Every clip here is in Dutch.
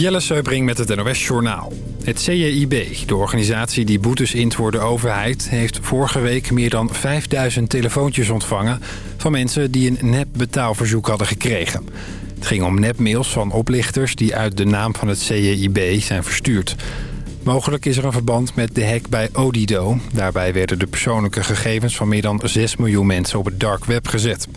Jelle Seubring met het NOS Journaal. Het CJIB, de organisatie die boetes int voor de overheid... heeft vorige week meer dan 5000 telefoontjes ontvangen... van mensen die een nep-betaalverzoek hadden gekregen. Het ging om nepmails van oplichters die uit de naam van het CJIB zijn verstuurd. Mogelijk is er een verband met de hack bij Odido. Daarbij werden de persoonlijke gegevens van meer dan 6 miljoen mensen op het dark web gezet.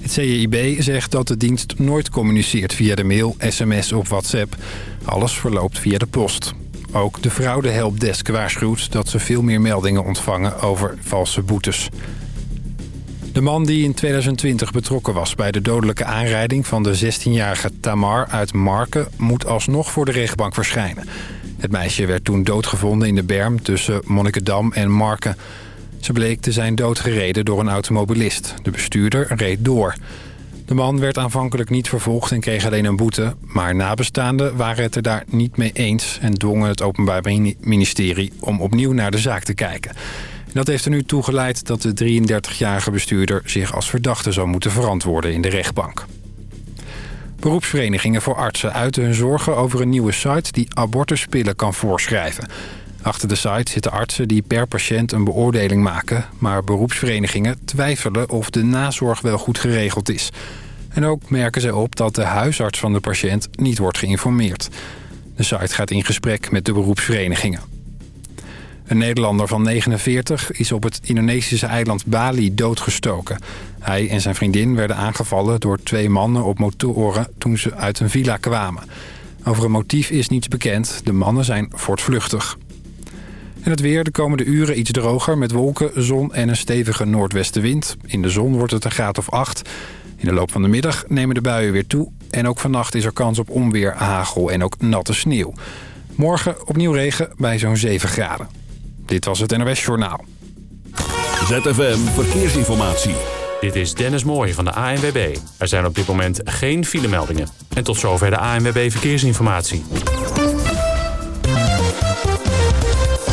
Het CIB zegt dat de dienst nooit communiceert via de mail, sms of WhatsApp. Alles verloopt via de post. Ook de fraude helpdesk waarschuwt dat ze veel meer meldingen ontvangen over valse boetes. De man die in 2020 betrokken was bij de dodelijke aanrijding van de 16-jarige Tamar uit Marken moet alsnog voor de rechtbank verschijnen. Het meisje werd toen doodgevonden in de berm tussen Monnikendam en Marken. Ze bleek te zijn doodgereden door een automobilist. De bestuurder reed door. De man werd aanvankelijk niet vervolgd en kreeg alleen een boete. Maar nabestaanden waren het er daar niet mee eens... en dwongen het Openbaar Ministerie om opnieuw naar de zaak te kijken. Dat heeft er nu toe geleid dat de 33-jarige bestuurder... zich als verdachte zou moeten verantwoorden in de rechtbank. Beroepsverenigingen voor artsen uiten hun zorgen over een nieuwe site... die abortuspillen kan voorschrijven... Achter de site zitten artsen die per patiënt een beoordeling maken... maar beroepsverenigingen twijfelen of de nazorg wel goed geregeld is. En ook merken ze op dat de huisarts van de patiënt niet wordt geïnformeerd. De site gaat in gesprek met de beroepsverenigingen. Een Nederlander van 49 is op het Indonesische eiland Bali doodgestoken. Hij en zijn vriendin werden aangevallen door twee mannen op motoren toen ze uit een villa kwamen. Over een motief is niets bekend. De mannen zijn voortvluchtig. En het weer de komende uren iets droger met wolken, zon en een stevige noordwestenwind. In de zon wordt het een graad of 8. In de loop van de middag nemen de buien weer toe. En ook vannacht is er kans op onweer, hagel en ook natte sneeuw. Morgen opnieuw regen bij zo'n 7 graden. Dit was het NOS Journaal. ZFM Verkeersinformatie. Dit is Dennis Mooij van de ANWB. Er zijn op dit moment geen filemeldingen. En tot zover de ANWB Verkeersinformatie.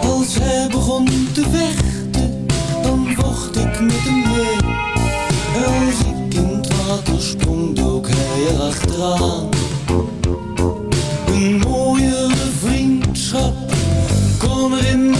Als hij begon te vechten, dan vocht ik met hem mee. Als ik in het water sprong, dook hij erachteraan. Een mooiere vriendschap kon er in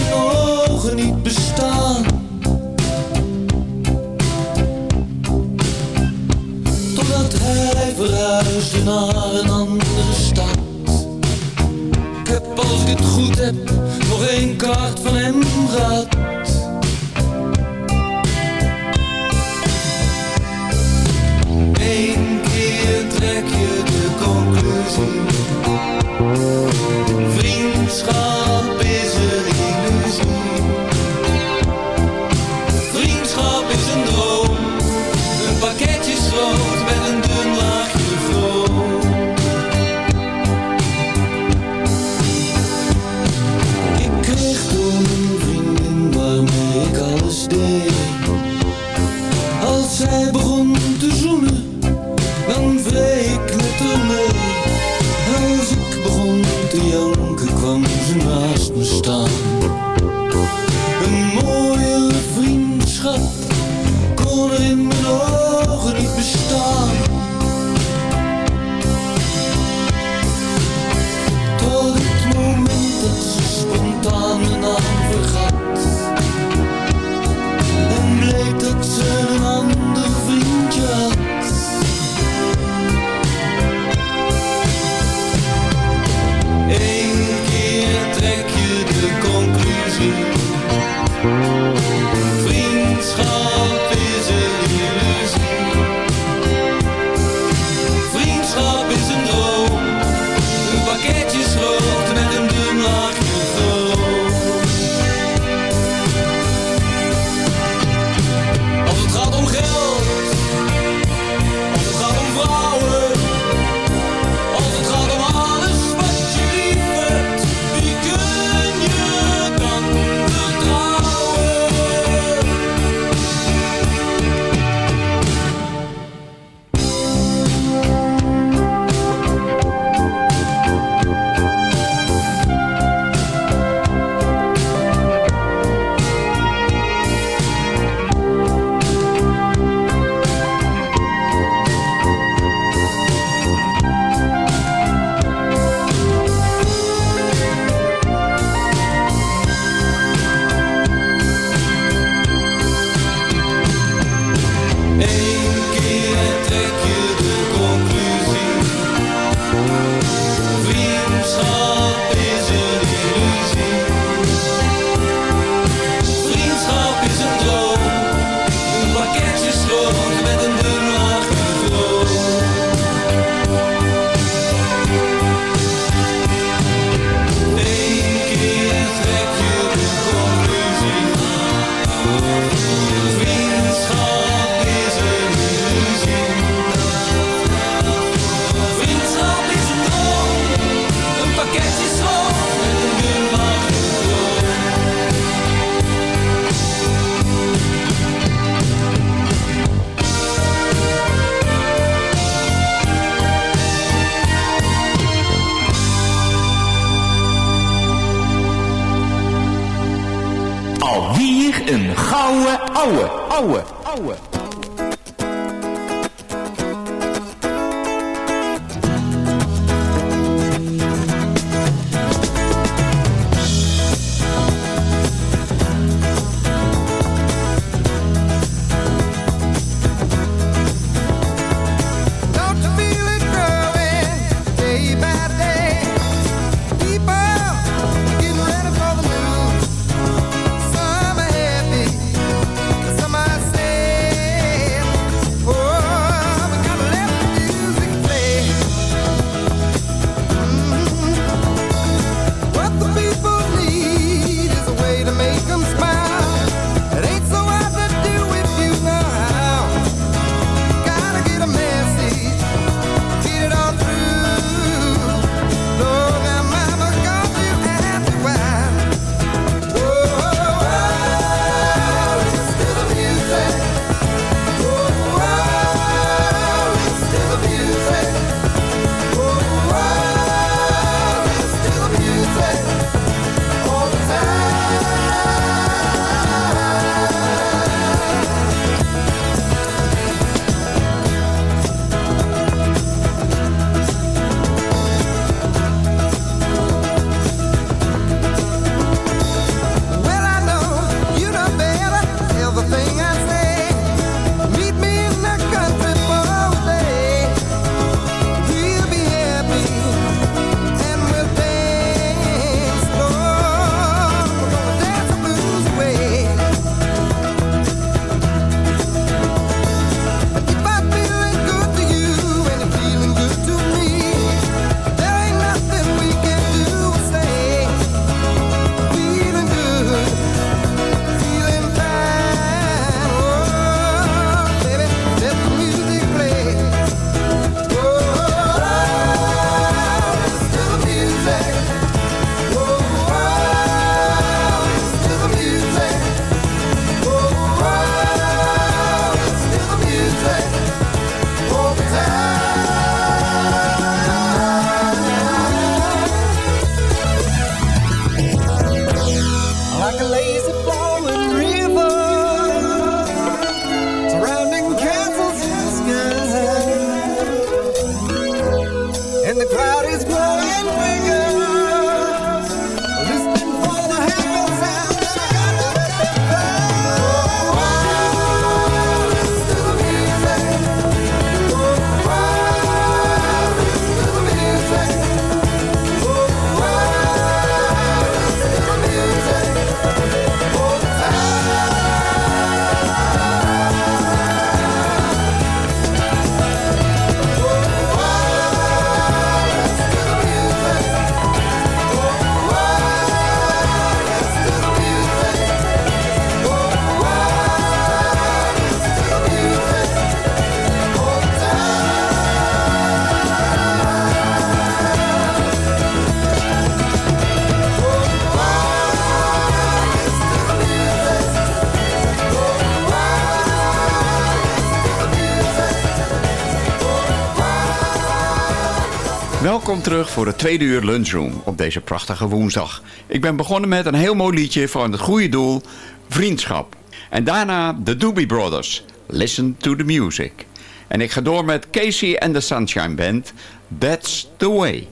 Welkom terug voor het tweede uur lunchroom op deze prachtige woensdag. Ik ben begonnen met een heel mooi liedje van het goede doel, Vriendschap. En daarna de Doobie Brothers, Listen to the Music. En ik ga door met Casey and the Sunshine Band, That's the Way.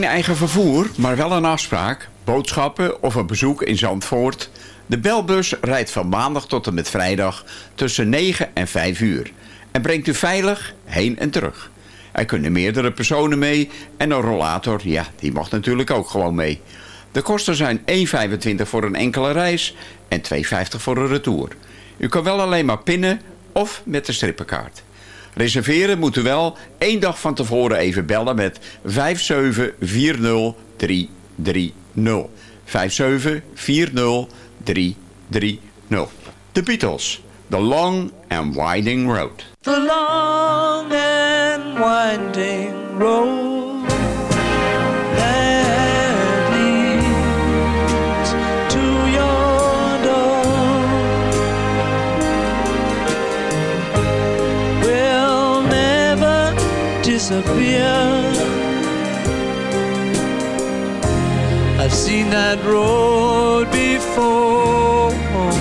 Geen eigen vervoer, maar wel een afspraak, boodschappen of een bezoek in Zandvoort. De belbus rijdt van maandag tot en met vrijdag tussen 9 en 5 uur. En brengt u veilig heen en terug. Er kunnen meerdere personen mee en een rollator, ja, die mag natuurlijk ook gewoon mee. De kosten zijn 1,25 voor een enkele reis en 2,50 voor een retour. U kan wel alleen maar pinnen of met de strippenkaart. Reserveren moet u wel één dag van tevoren even bellen met 5740330. 5740330. The Beatles, The Long and Winding Road. The long and winding road disappear. I've seen that road before.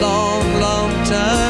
long, long time.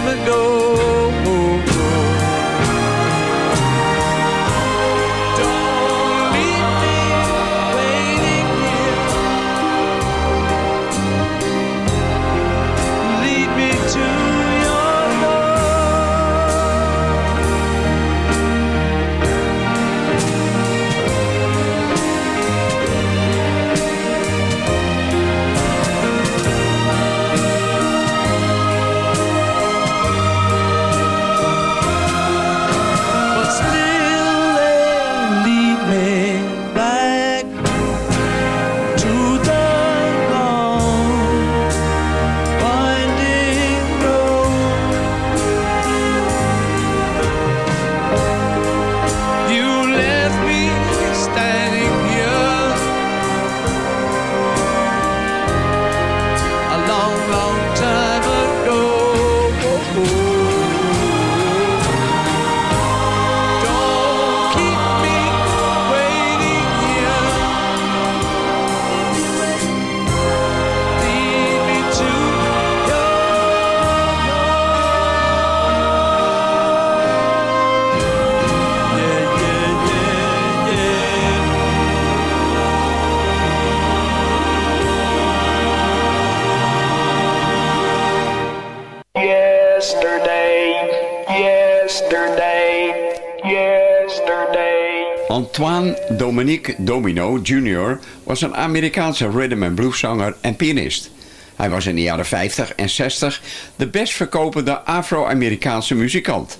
Domino Jr. was een Amerikaanse rhythm and blueszanger en pianist. Hij was in de jaren 50 en 60 de best verkopende Afro-Amerikaanse muzikant.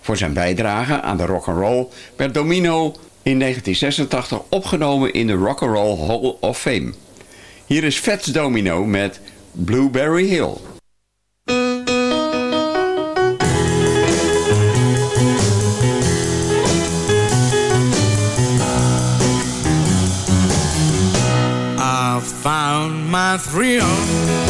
Voor zijn bijdrage aan de rock and roll werd Domino in 1986 opgenomen in de Rock and Roll Hall of Fame. Hier is Fats Domino met Blueberry Hill. not real.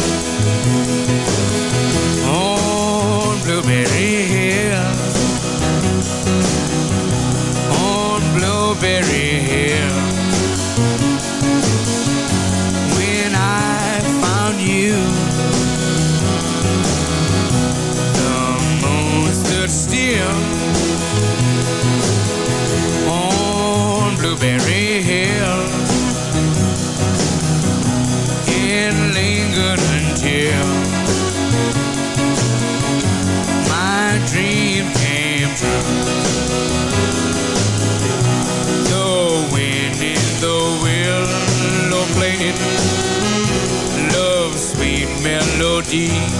eat.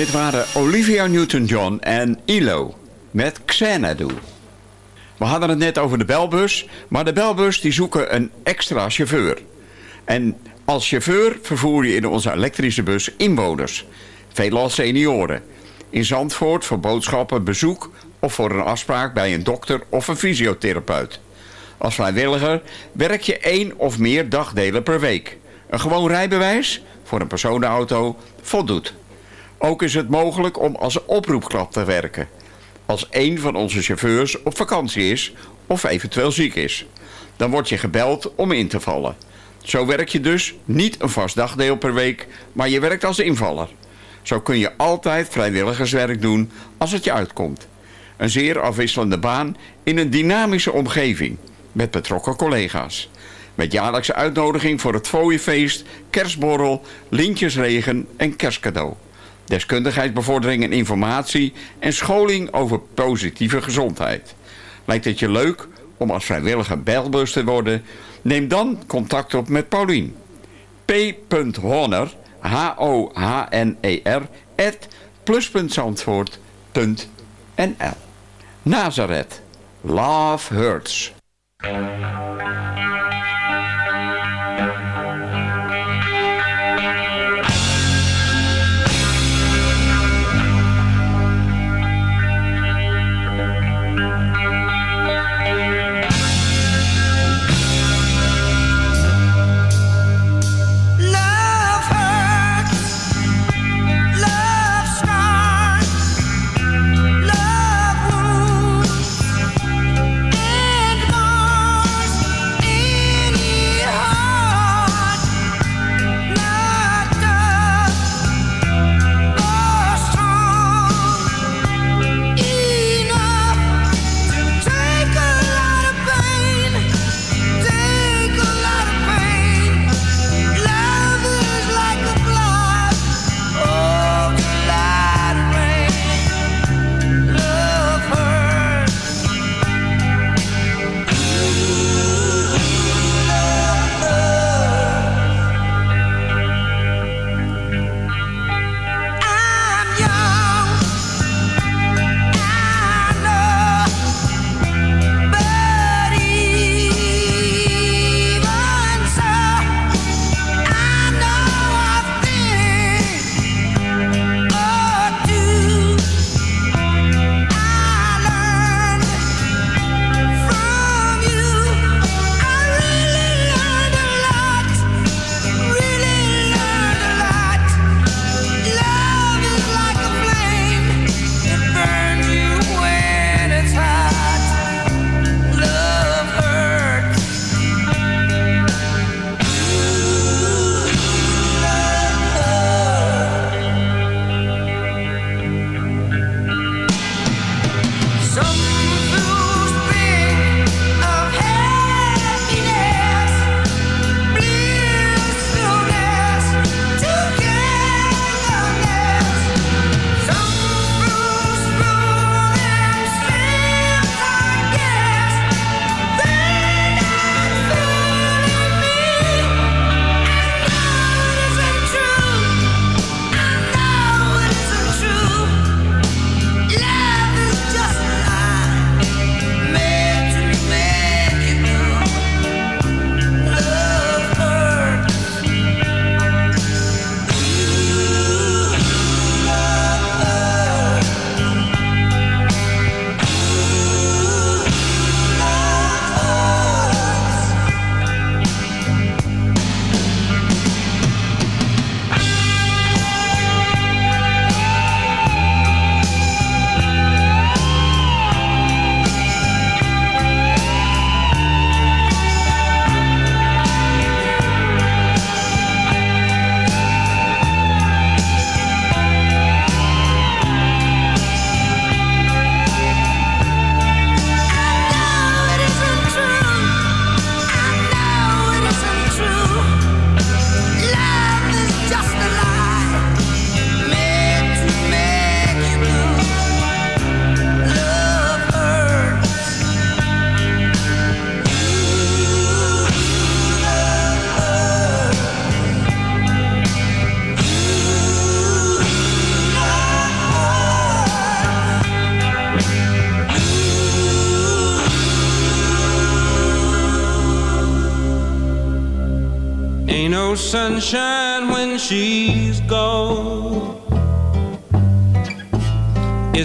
Dit waren Olivia Newton-John en ILO met Xanadu. We hadden het net over de belbus, maar de belbus die zoeken een extra chauffeur. En als chauffeur vervoer je in onze elektrische bus inwoners, veelal senioren. In Zandvoort voor boodschappen, bezoek of voor een afspraak bij een dokter of een fysiotherapeut. Als vrijwilliger werk je één of meer dagdelen per week. Een gewoon rijbewijs voor een personenauto voldoet. Ook is het mogelijk om als oproepklap te werken. Als een van onze chauffeurs op vakantie is of eventueel ziek is. Dan word je gebeld om in te vallen. Zo werk je dus niet een vast dagdeel per week, maar je werkt als invaller. Zo kun je altijd vrijwilligerswerk doen als het je uitkomt. Een zeer afwisselende baan in een dynamische omgeving met betrokken collega's. Met jaarlijkse uitnodiging voor het fooienfeest, kerstborrel, lintjesregen en kerstcadeau. Deskundigheidsbevordering en informatie en scholing over positieve gezondheid. Lijkt het je leuk om als vrijwilliger belbus te worden? Neem dan contact op met Paulien. p.honner, H-O-H-N-E-R, at Nazareth. Love hurts.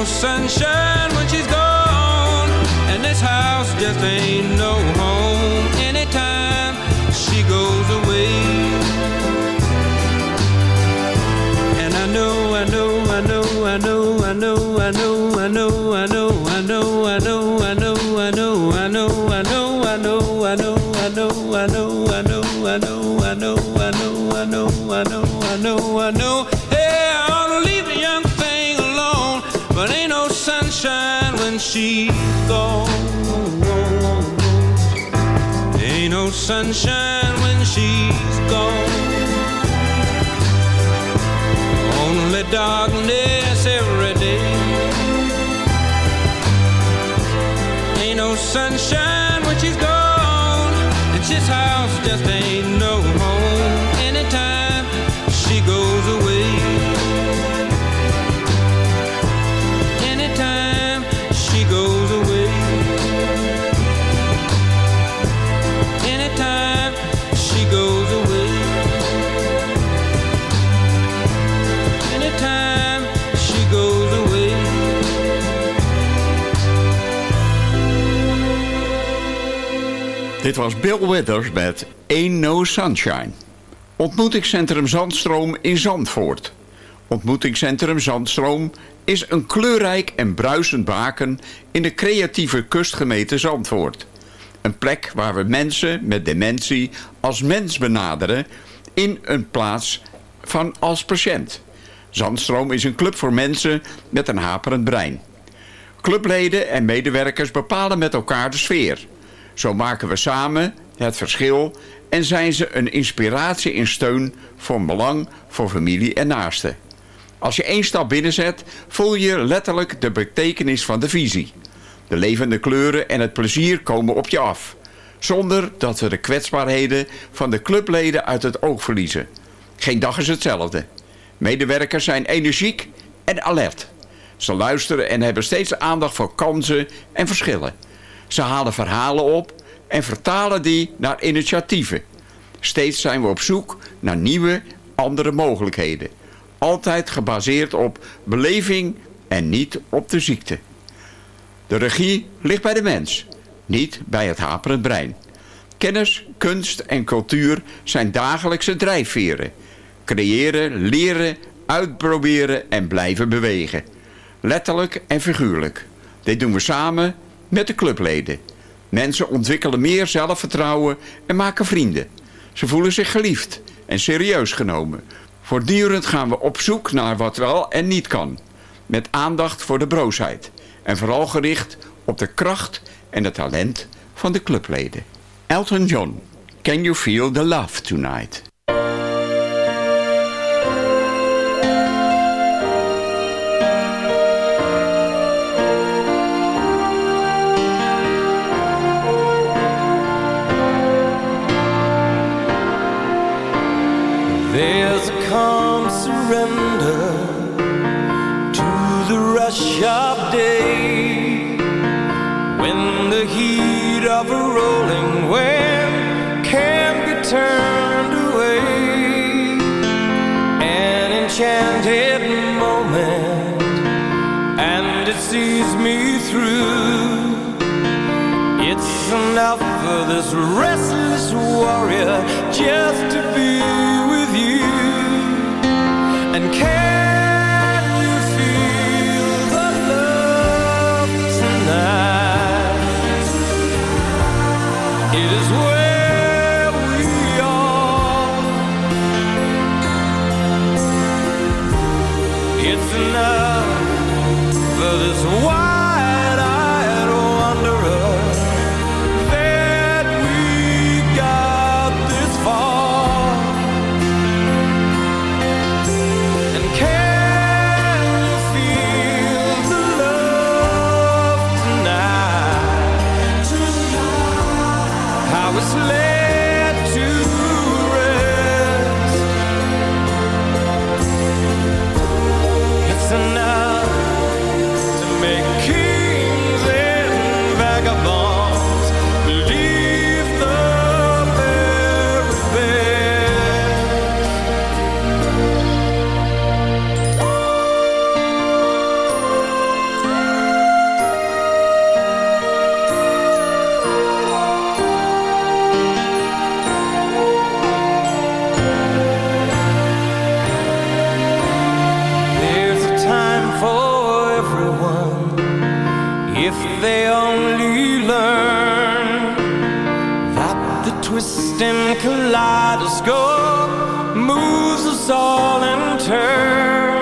no sunshine when she's gone, and this house just ain't no home. Sunshine when she's gone. Only darkness every day. Ain't no sunshine Dit was Bill Withers met Ain't No Sunshine. Ontmoetingscentrum Zandstroom in Zandvoort. Ontmoetingscentrum Zandstroom is een kleurrijk en bruisend baken in de creatieve kustgemeente Zandvoort. Een plek waar we mensen met dementie als mens benaderen in een plaats van als patiënt. Zandstroom is een club voor mensen met een haperend brein. Clubleden en medewerkers bepalen met elkaar de sfeer. Zo maken we samen het verschil en zijn ze een inspiratie en steun voor belang voor familie en naasten. Als je één stap binnenzet, voel je letterlijk de betekenis van de visie. De levende kleuren en het plezier komen op je af. Zonder dat we de kwetsbaarheden van de clubleden uit het oog verliezen. Geen dag is hetzelfde. Medewerkers zijn energiek en alert. Ze luisteren en hebben steeds aandacht voor kansen en verschillen. Ze halen verhalen op en vertalen die naar initiatieven. Steeds zijn we op zoek naar nieuwe, andere mogelijkheden. Altijd gebaseerd op beleving en niet op de ziekte. De regie ligt bij de mens, niet bij het haperend brein. Kennis, kunst en cultuur zijn dagelijkse drijfveren. Creëren, leren, uitproberen en blijven bewegen. Letterlijk en figuurlijk. Dit doen we samen met de clubleden. Mensen ontwikkelen meer zelfvertrouwen en maken vrienden. Ze voelen zich geliefd en serieus genomen. Voortdurend gaan we op zoek naar wat wel en niet kan. Met aandacht voor de broosheid. En vooral gericht op de kracht en het talent van de clubleden. Elton John, Can You Feel the Love Tonight? Surrender to the rush of day when the heat of a rolling wave can be turned away. An enchanted moment, and it sees me through. It's enough for this restless warrior just to care. They only learn that the twisting kaleidoscope moves us all in turn.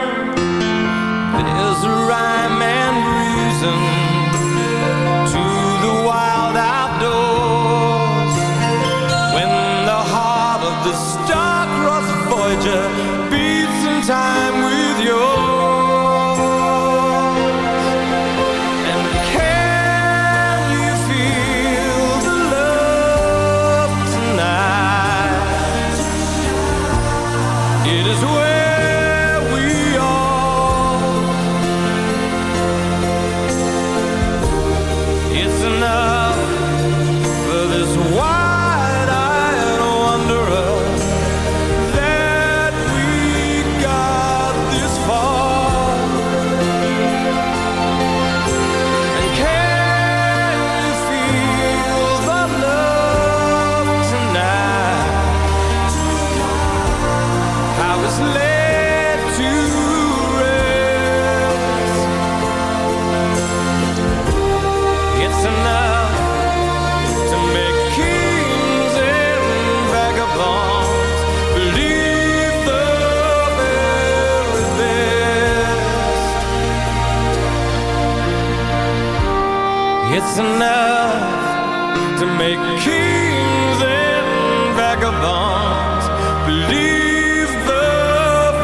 Enough to make kings and vagabonds believe the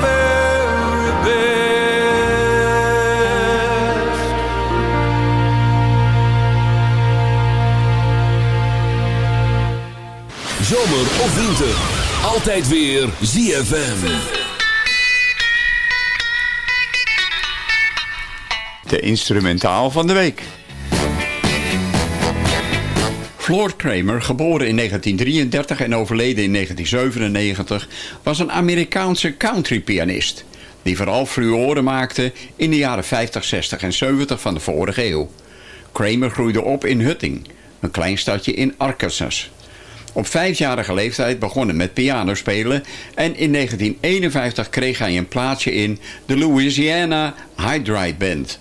very best. Zomer of winter. Altijd weer ZFM. De instrumentaal van de week. Floyd Kramer, geboren in 1933 en overleden in 1997, was een Amerikaanse countrypianist die vooral fluoren maakte in de jaren 50, 60 en 70 van de vorige eeuw. Kramer groeide op in Hutting, een klein stadje in Arkansas. Op vijfjarige leeftijd begon hij met pianospelen en in 1951 kreeg hij een plaatsje in de Louisiana Hydride Band.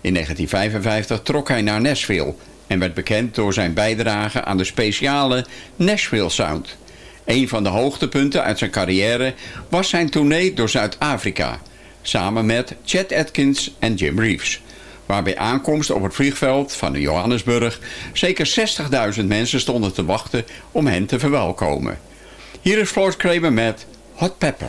In 1955 trok hij naar Nashville en werd bekend door zijn bijdrage aan de speciale Nashville Sound. Een van de hoogtepunten uit zijn carrière was zijn tournee door Zuid-Afrika, samen met Chet Atkins en Jim Reeves. Waar bij aankomst op het vliegveld van Johannesburg zeker 60.000 mensen stonden te wachten om hen te verwelkomen. Hier is Floyd Kramer met Hot Pepper.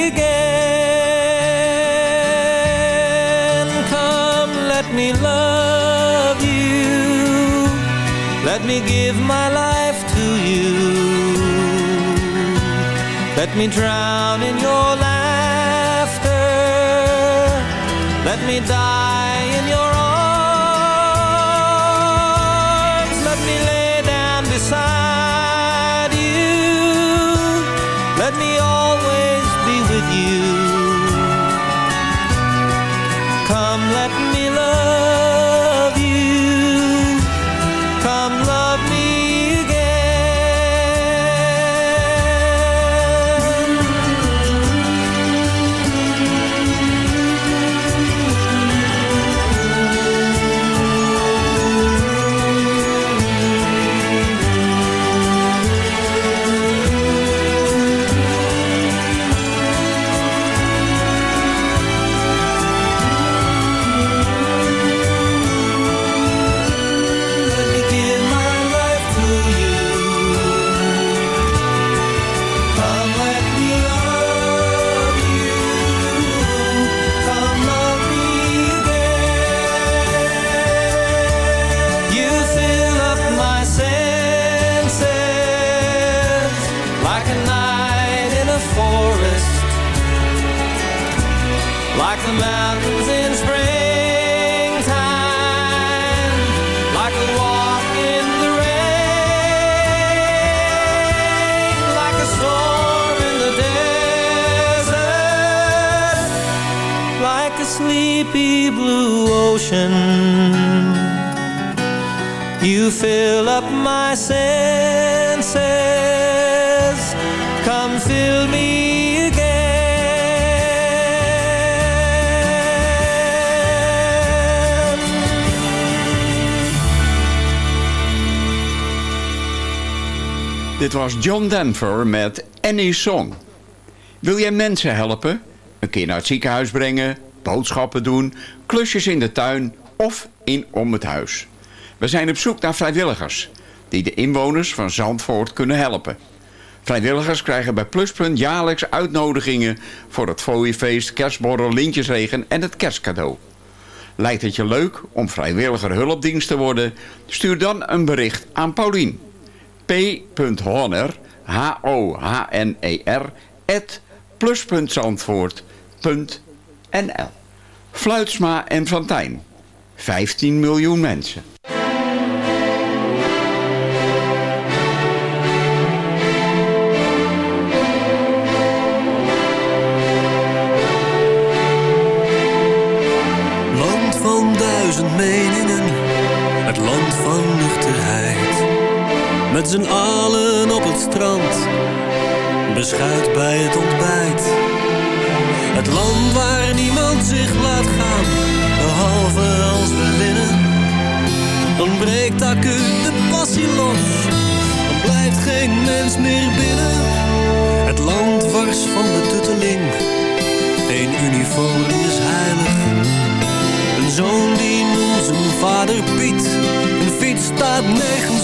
Let me drown in your laughter. Sleepy blue ocean. You fill up my senses. Come fill me again. Dit was John Denver met Any Song. Wil jij mensen helpen? Een keer naar het ziekenhuis brengen, boodschappen doen, klusjes in de tuin of in om het huis. We zijn op zoek naar vrijwilligers die de inwoners van Zandvoort kunnen helpen. Vrijwilligers krijgen bij Pluspunt jaarlijks uitnodigingen voor het fooiefeest, kerstborrel, lintjesregen en het kerstcadeau. Lijkt het je leuk om vrijwilliger hulpdienst te worden? Stuur dan een bericht aan Paulien. p.honner, H-O-H-N-E-R, at plus.zandvoort.nl Fluitsma en Fantijn. 15 miljoen mensen. Land van duizend meningen, het land van nuchterheid. Met z'n allen op het strand, beschuit bij het ontbijt. Het land waar niemand zich laat gaan, behalve als we winnen. Dan breekt acuut de passie los, dan blijft geen mens meer binnen. Het land wars van de tutteling, geen uniform is heilig. Een zoon die noemt zijn vader Piet. Een fiets staat nergens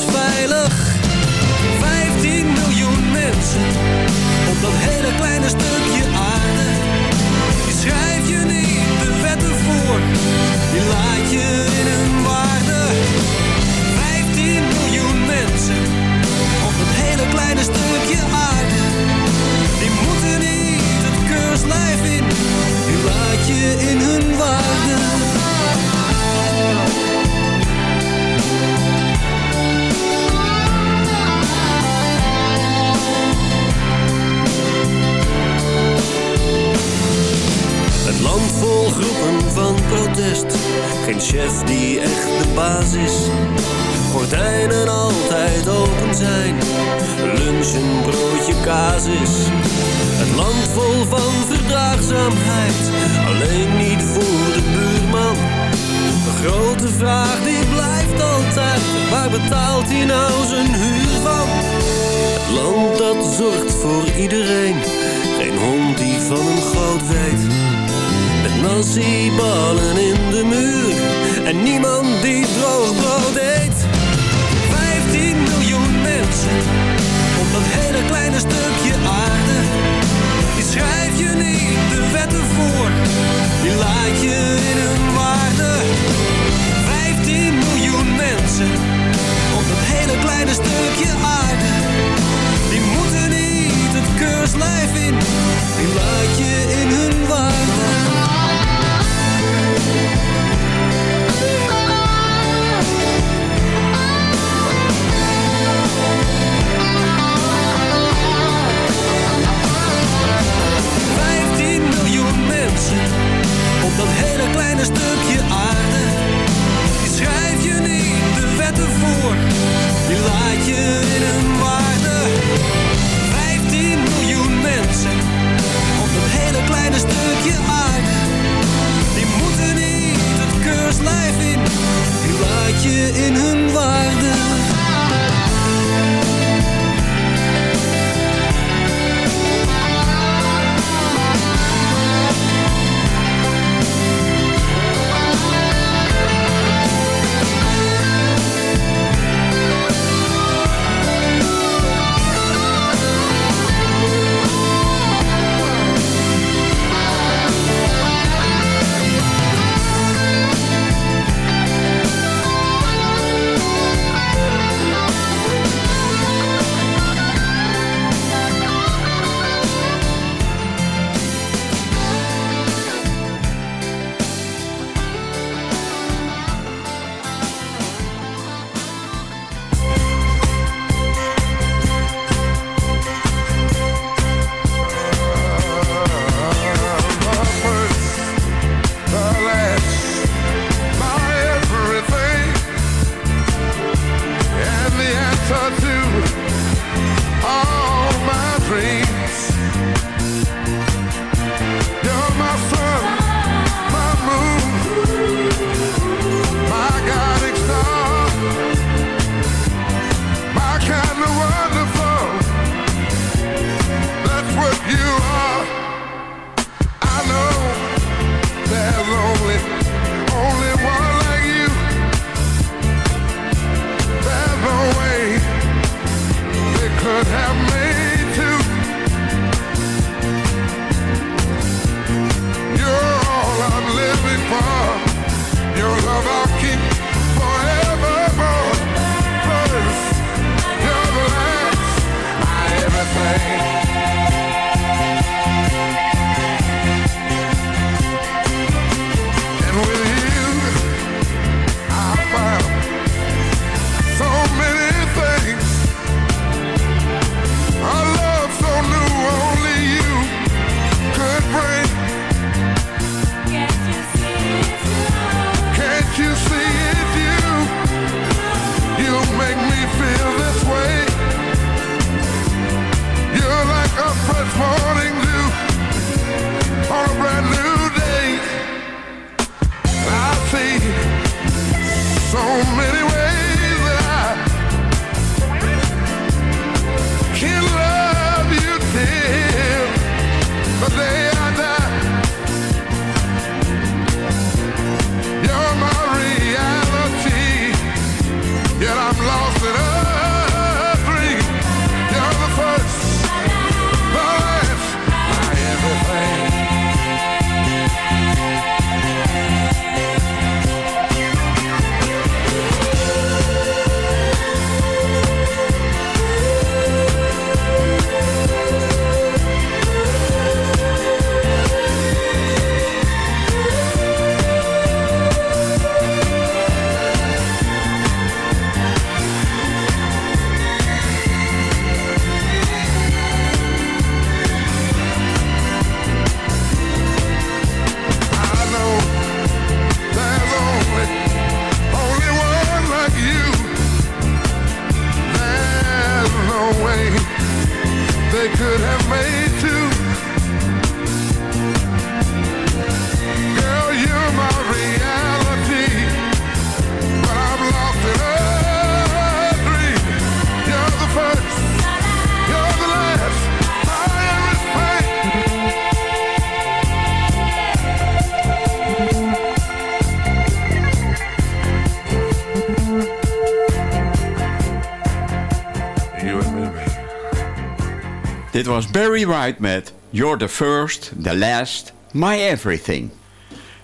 was Barry White met You're the First, the Last, My Everything.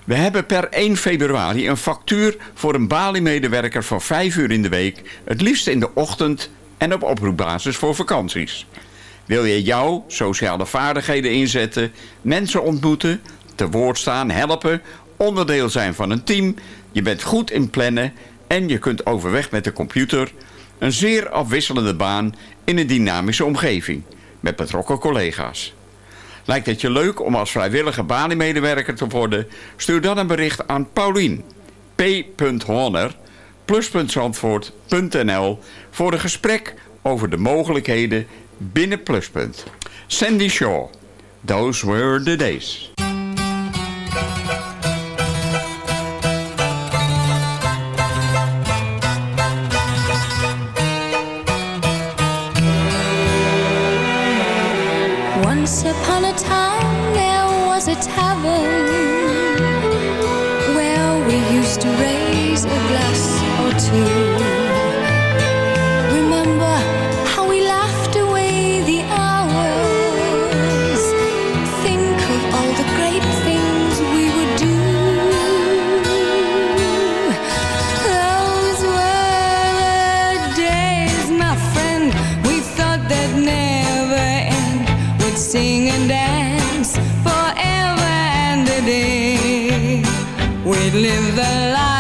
We hebben per 1 februari een factuur voor een Bali-medewerker van 5 uur in de week, het liefst in de ochtend en op oproepbasis voor vakanties. Wil je jouw sociale vaardigheden inzetten, mensen ontmoeten, te woord staan, helpen, onderdeel zijn van een team, je bent goed in plannen en je kunt overweg met de computer, een zeer afwisselende baan in een dynamische omgeving met betrokken collega's. Lijkt het je leuk om als vrijwillige baniemedewerker te worden? Stuur dan een bericht aan Paulien. p.honner plus.zandvoort.nl voor een gesprek over de mogelijkheden binnen Pluspunt. Sandy Shaw. Those were the days. Once upon a time there was a tavern where we used to raise a glass or two. We'd sing and dance forever and a day. We'd live the life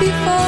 before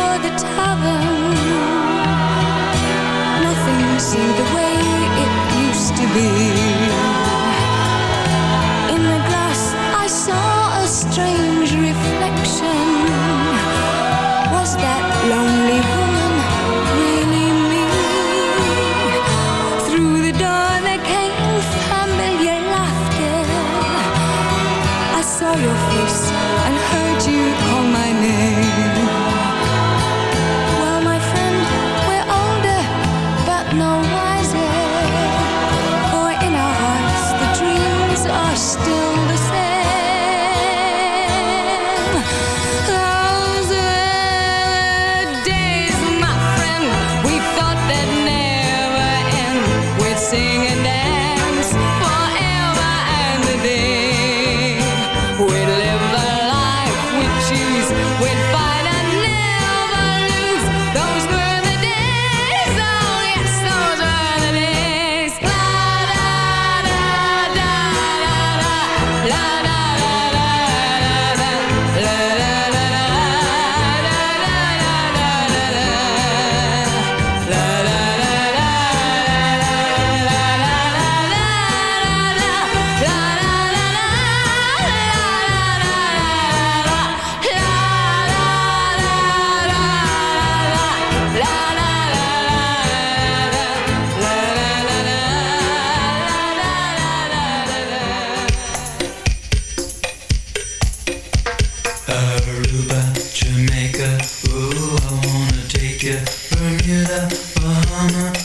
Bermuda, Bahama.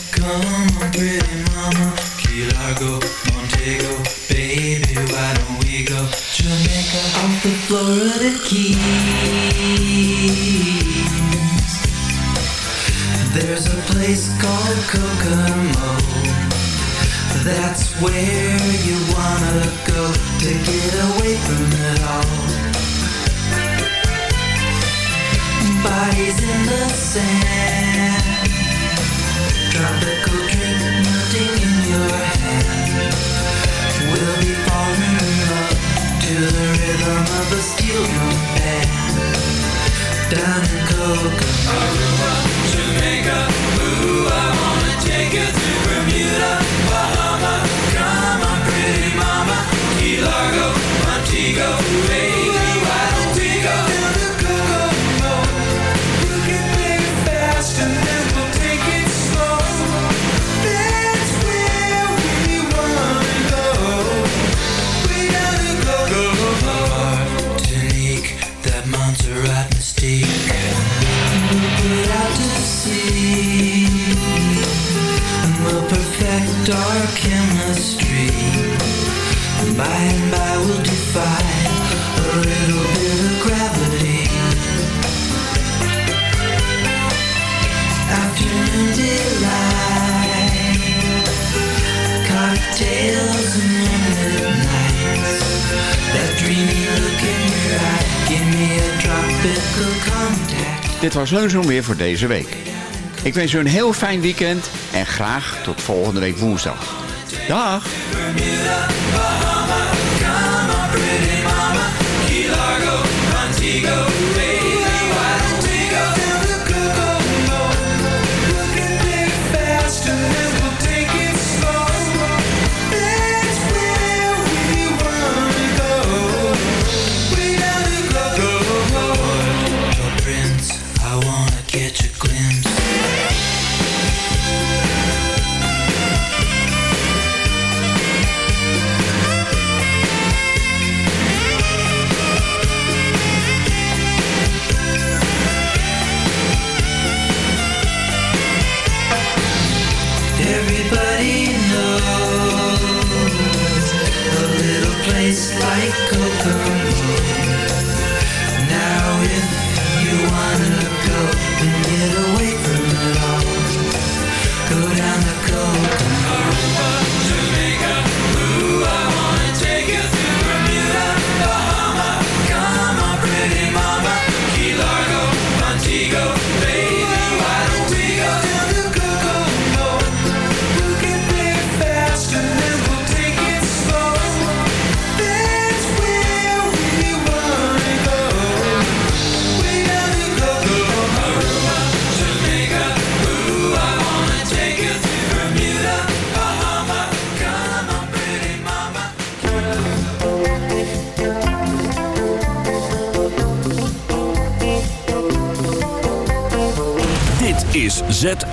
Zo weer voor deze week. Ik wens u een heel fijn weekend en graag tot volgende week woensdag. Dag!